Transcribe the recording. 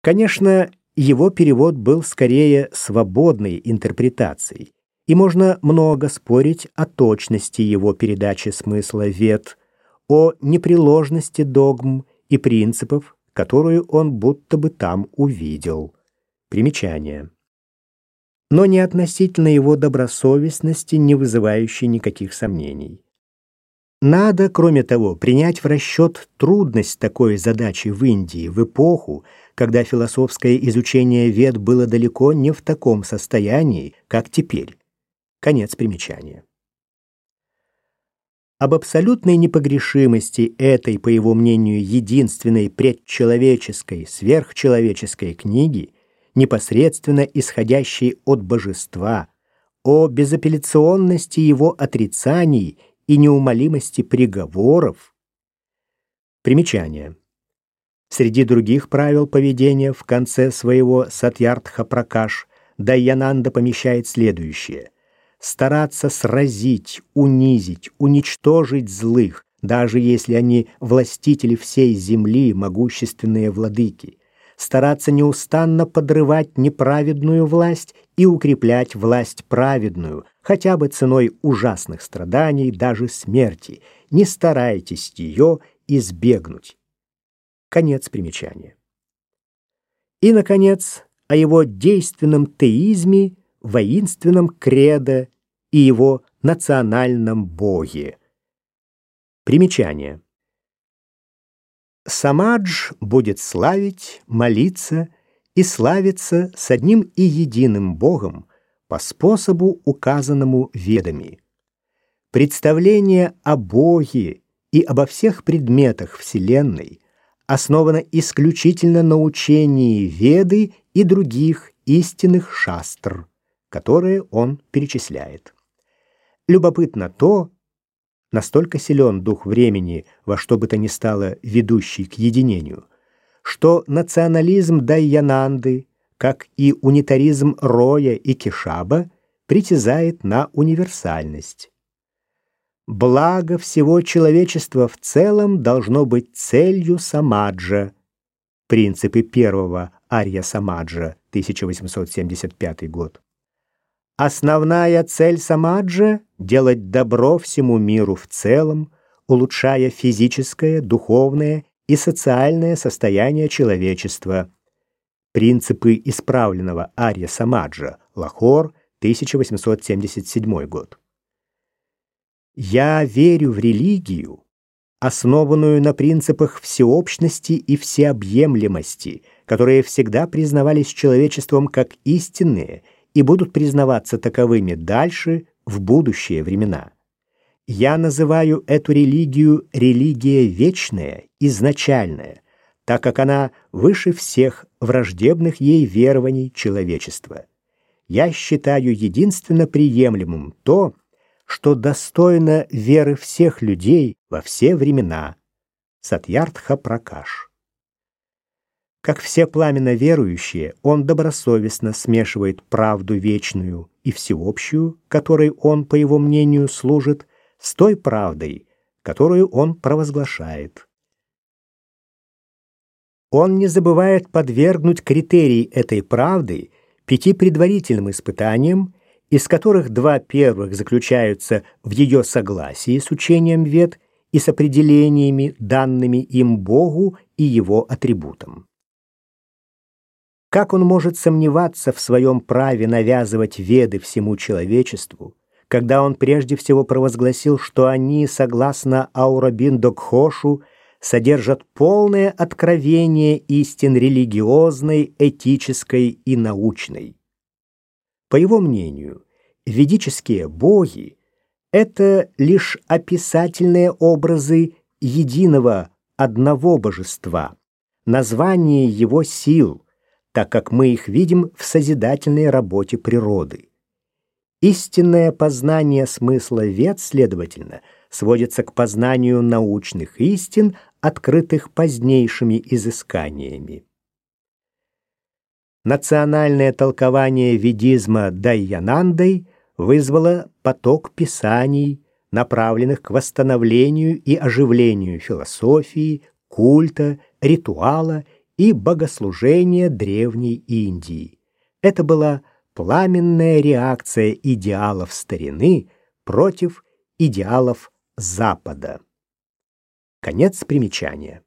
Конечно, его перевод был скорее свободной интерпретацией, и можно много спорить о точности его передачи смысла вет, о непреложности догм и принципов, которую он будто бы там увидел. Примечание. Но не относительно его добросовестности, не вызывающей никаких сомнений. Надо, кроме того, принять в расчет трудность такой задачи в Индии в эпоху, когда философское изучение вед было далеко не в таком состоянии, как теперь. Конец примечания. Об абсолютной непогрешимости этой, по его мнению, единственной предчеловеческой, сверхчеловеческой книги, непосредственно исходящей от божества, о безапелляционности его отрицаний и неумолимости приговоров. Примечание. Среди других правил поведения в конце своего Сатьярдха Пракаш Дайянанда помещает следующее: стараться сразить, унизить, уничтожить злых, даже если они властители всей земли, могущественные владыки, стараться неустанно подрывать неправедную власть и укреплять власть праведную, хотя бы ценой ужасных страданий, даже смерти. Не старайтесь ее избегнуть. Конец примечания. И, наконец, о его действенном теизме, воинственном кредо и его национальном боге. Примечание. Самадж будет славить, молиться и славиться с одним и единым Богом по способу, указанному ведами. Представление о Боге и обо всех предметах Вселенной основано исключительно на учении Веды и других истинных шастр, которые он перечисляет. Любопытно то, настолько силен дух времени во что бы то ни стало ведущий к единению, что национализм Дайянанды, как и унитаризм Роя и Кишаба, притязает на универсальность. Благо всего человечества в целом должно быть целью самаджа. Принципы первого Арья Самаджа, 1875 год. Основная цель самаджа — делать добро всему миру в целом, улучшая физическое, духовное и социальное состояние человечества. Принципы исправленного Арья Самаджа, Лахор, 1877 год. Я верю в религию, основанную на принципах всеобщности и всеобъемлемости, которые всегда признавались человечеством как истинные – и будут признаваться таковыми дальше в будущие времена. Я называю эту религию религия вечная, изначальная, так как она выше всех враждебных ей верований человечества. Я считаю единственно приемлемым то, что достойно веры всех людей во все времена. Сатьярдха Пракаш как все пламенно верующие, он добросовестно смешивает правду вечную и всеобщую, которой он, по его мнению, служит, с той правдой, которую он провозглашает. Он не забывает подвергнуть критерий этой правды пяти предварительным испытаниям, из которых два первых заключаются в ее согласии с учением вет и с определениями, данными им Богу и его атрибутам. Как он может сомневаться в своем праве навязывать веды всему человечеству, когда он прежде всего провозгласил, что они, согласно Аурабин Докхошу, содержат полное откровение истин религиозной, этической и научной? По его мнению, ведические боги — это лишь описательные образы единого, одного божества, название его сил — так как мы их видим в созидательной работе природы. Истинное познание смысла вет, следовательно, сводится к познанию научных истин, открытых позднейшими изысканиями. Национальное толкование ведизма Дайянандой вызвало поток писаний, направленных к восстановлению и оживлению философии, культа, ритуала и богослужение древней Индии. Это была пламенная реакция идеалов старины против идеалов Запада. Конец примечания.